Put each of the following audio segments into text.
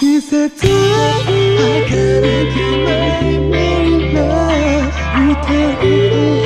切儚くないもの二人の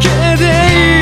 けでいい